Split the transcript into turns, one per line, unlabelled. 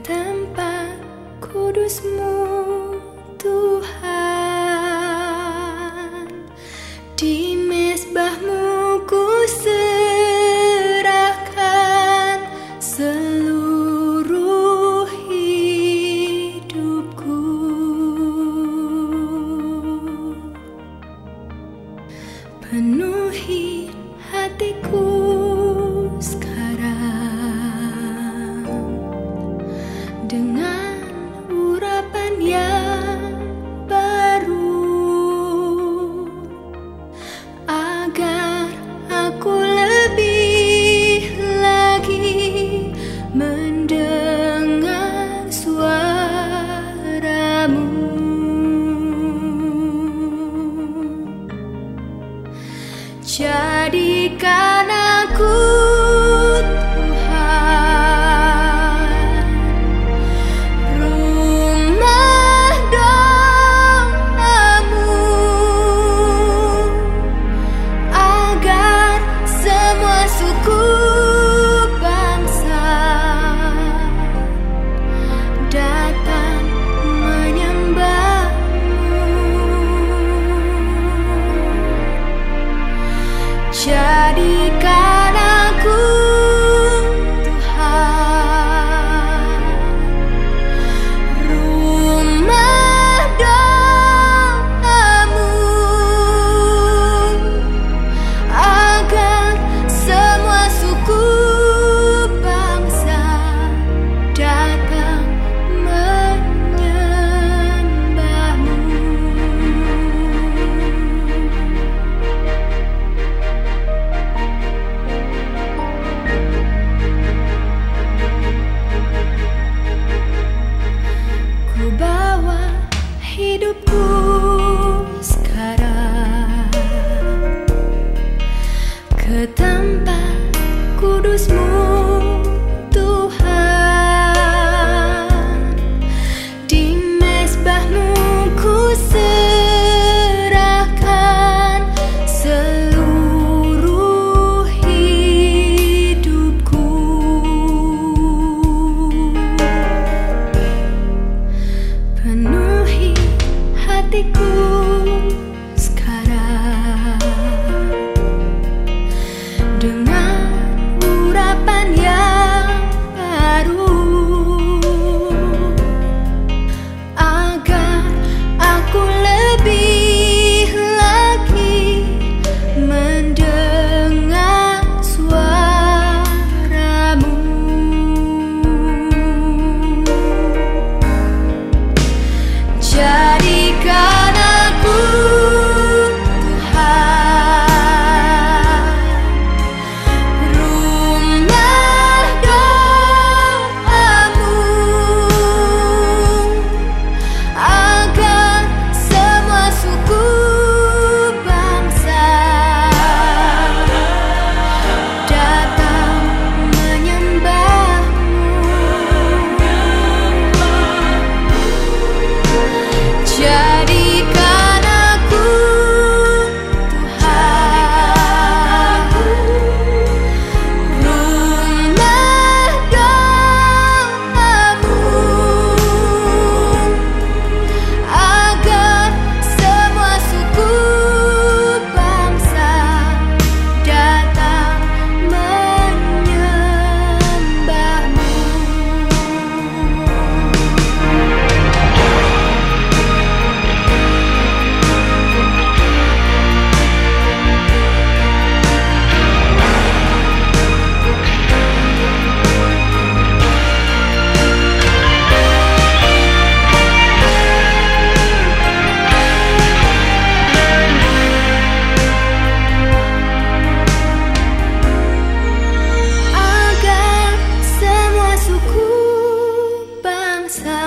tempat kudusmu Tuhan. Di mesbahmu ku serahkan seluruh hidupku. Penuhi Dengan urapan yang baru. Agar aku lebih lagi mendengar suaramu. Jadi hidupku. time